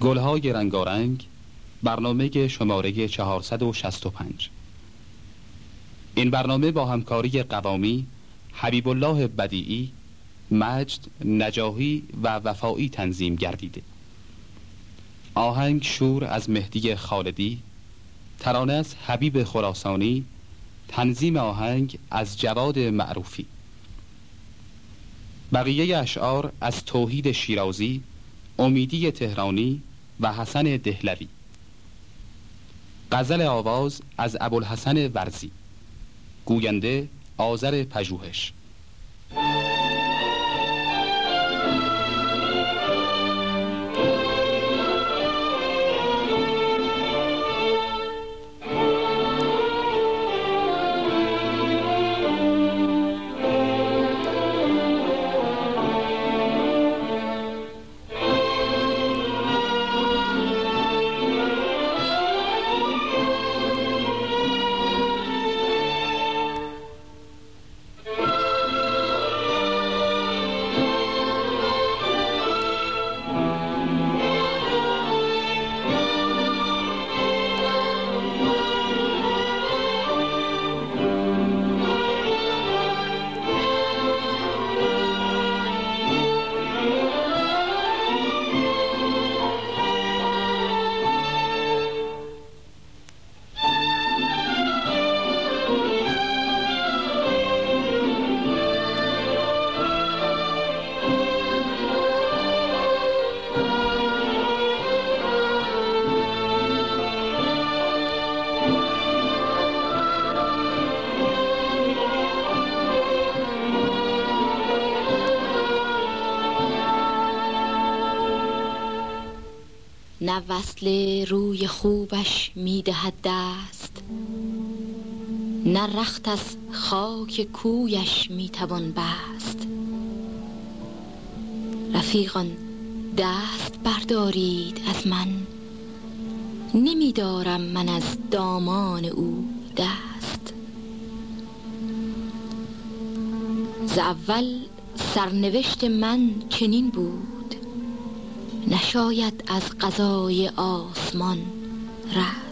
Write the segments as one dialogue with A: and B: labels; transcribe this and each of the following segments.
A: گلهای رنگارنگ برنامه شماره 465 این برنامه با همکاری قوامی حبیب الله بدیعی مجد نجاهی و وفایی تنظیم گردیده. آهنگ شور از مهدی خالدی ترانه از حبیب خراسانی تنظیم آهنگ از جواد معروفی. بقیه اشعار از توحید شیرازی امیدی تهرانی و حسن دهلوی. غزل آواز از ابوالحسن ورزی. گوینده آذر پژوهش.
B: وصل روی خوبش می‌دهد دست. نه رخت از خاک کویش می‌توان بست. رفیقان دست بردارید از من. نمیدارم من از دامان او دست. ز اول سرنوشت من چنین بود. نشاید از قضای آسمان رست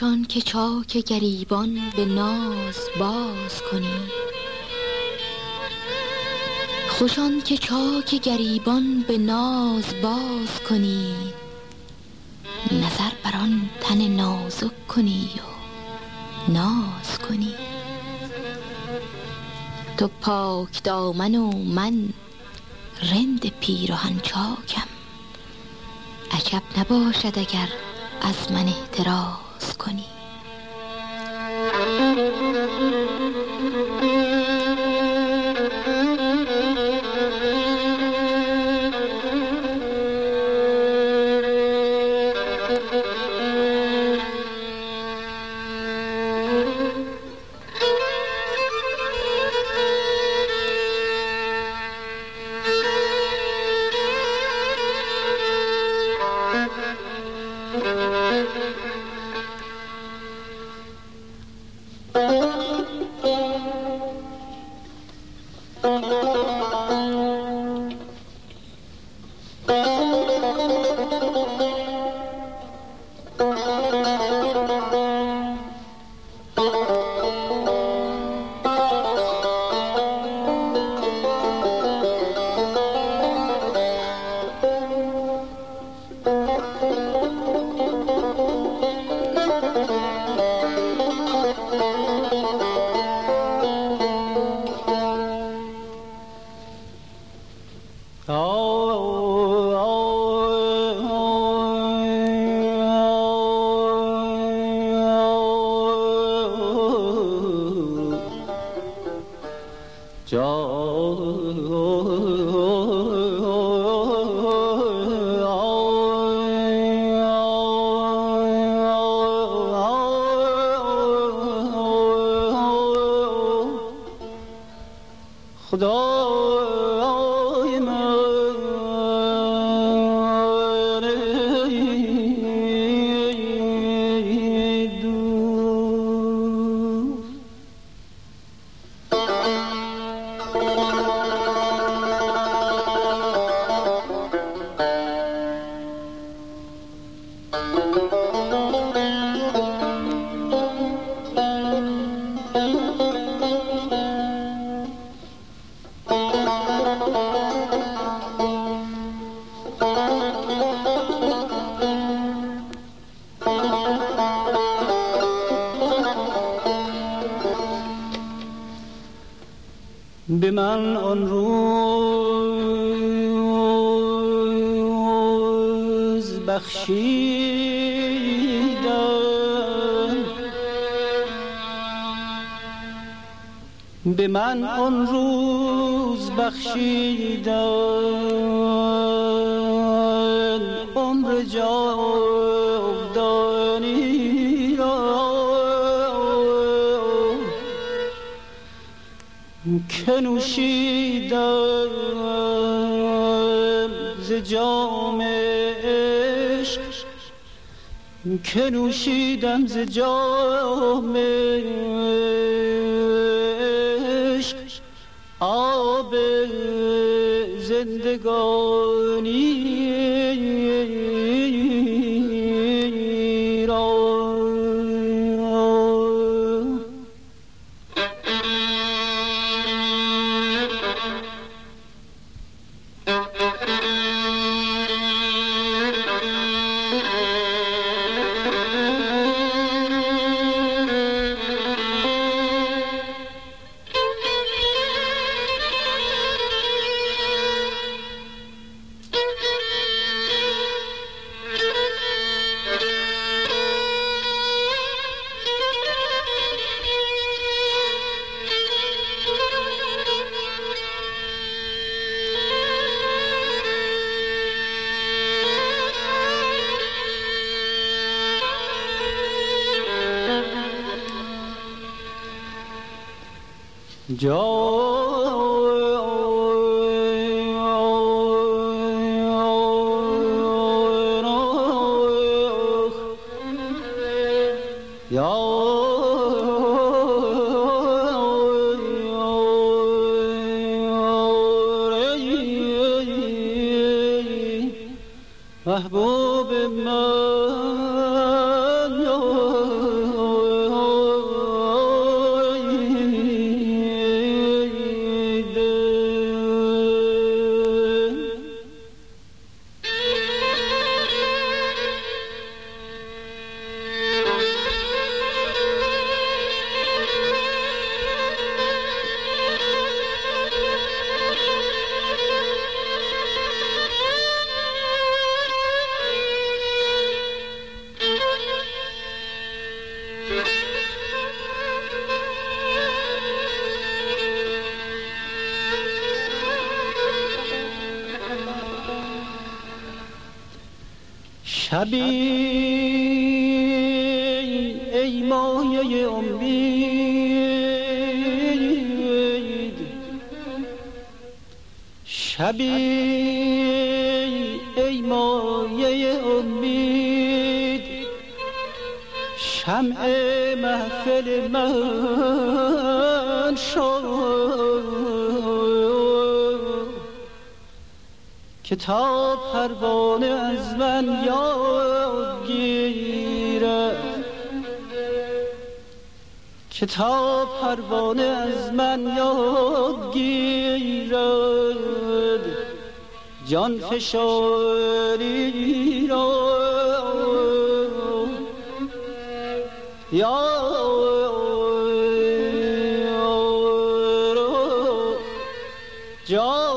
B: خوشان که چاک گریبان به ناز باز کنی. خوشان که چاک گریبان به ناز باز کنی. نظر بر آن تن نازک کنی و ناز کنی. تو پاک دامن و من رند پیراهن چاکم. عجب نباشد اگر از من احتراز చేసుకొని کنی
C: به بخشیدن. به من آن روز بخشیدن. عمر جاودانی را که نوشیدم. ز جام که نوشیدم ز جام عشق آب زندگانی 有。شبی. ای مایه امید. شبی. ای مایه امید. شمع محفل من. کتاب پروانه از من یاد گیرد کتاب پروانه از من یاد گیرد جان فشاری را یا که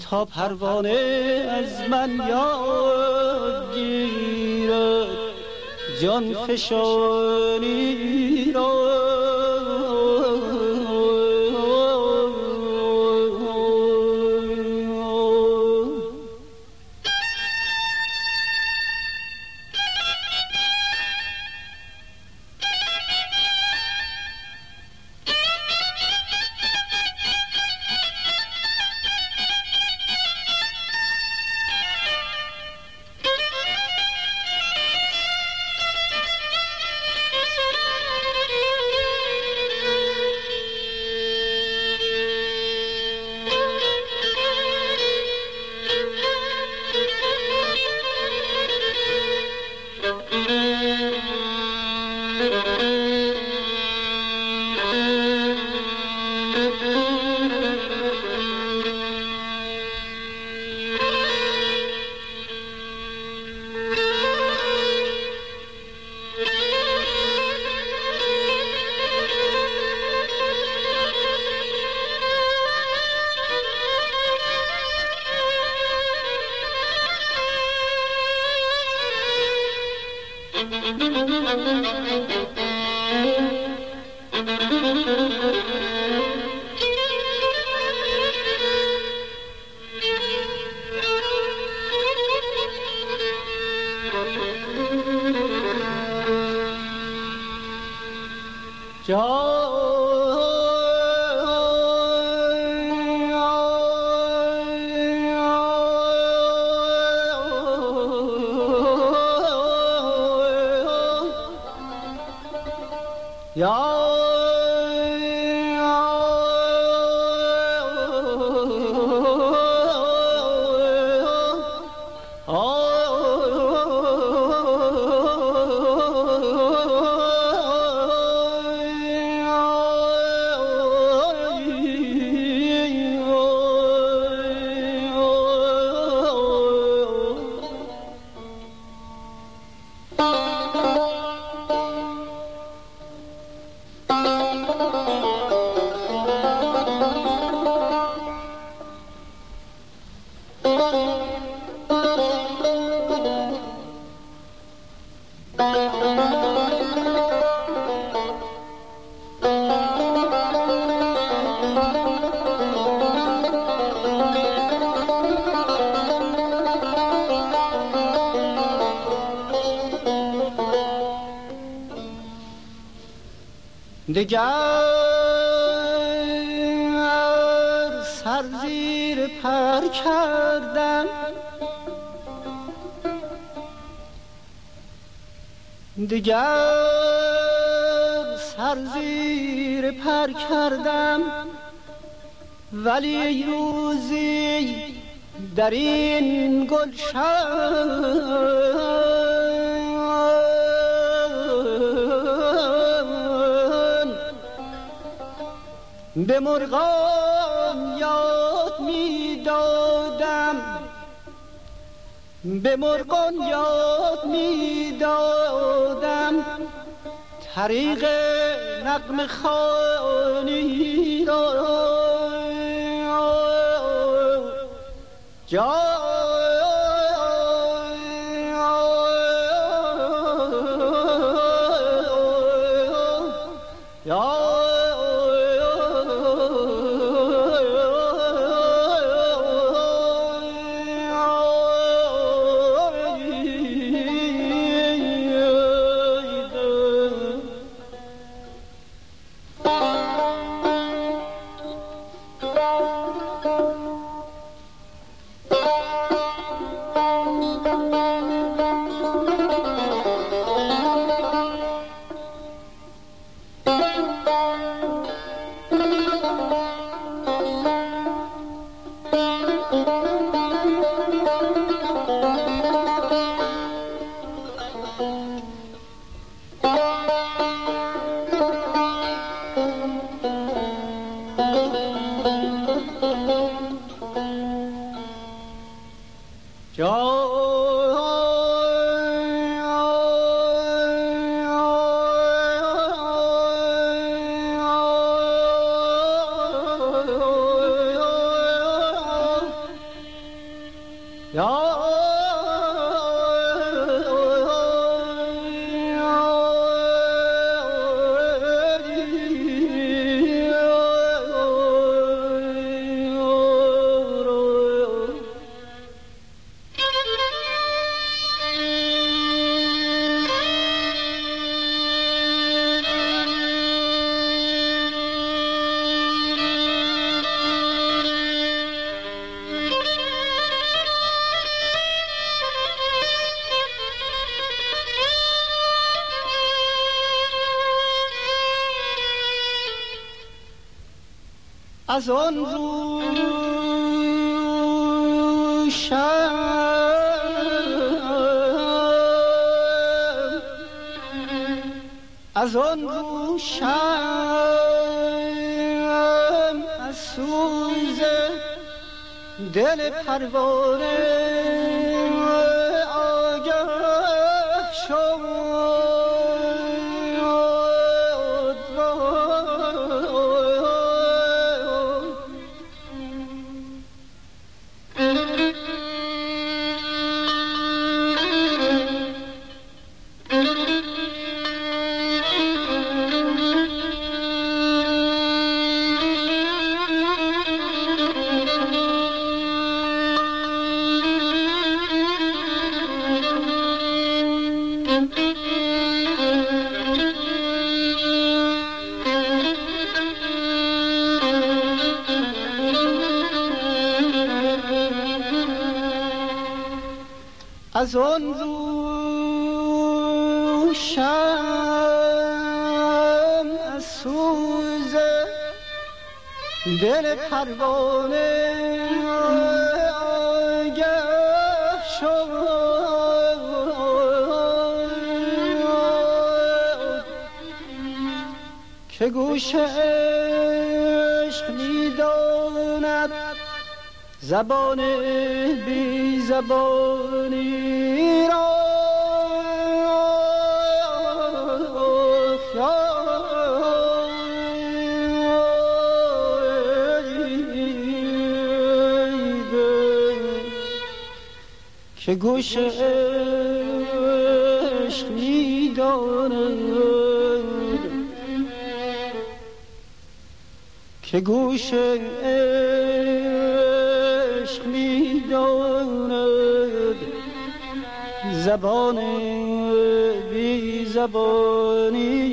C: تا پروانه از من یاد گیرد. جان فشانی دگر دیگر سر زیر پر کردم. ولی روزی در این گلشن به مرغان به مرغان یاد می‌دادم. طریق نقم خانی را. جا از آن رو از آن رو از سوز دل پروانه دل پروانه که گوش عشق می‌داند زبان بی زبانی که گوش عشق می‌داند که گوش زبان بی زبانی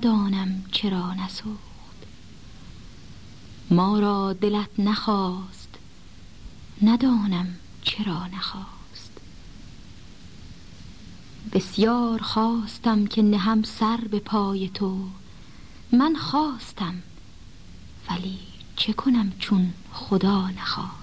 B: ندانم چرا نسوخت. ما را دلت نخواست ندانم چرا نخواست. بسیار خواستم که نهم سر به پای تو من خواستم ولی چه کنم چون خدا نخواست.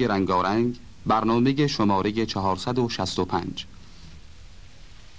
A: این بود گلهای رنگارنگ برنامه شماره 465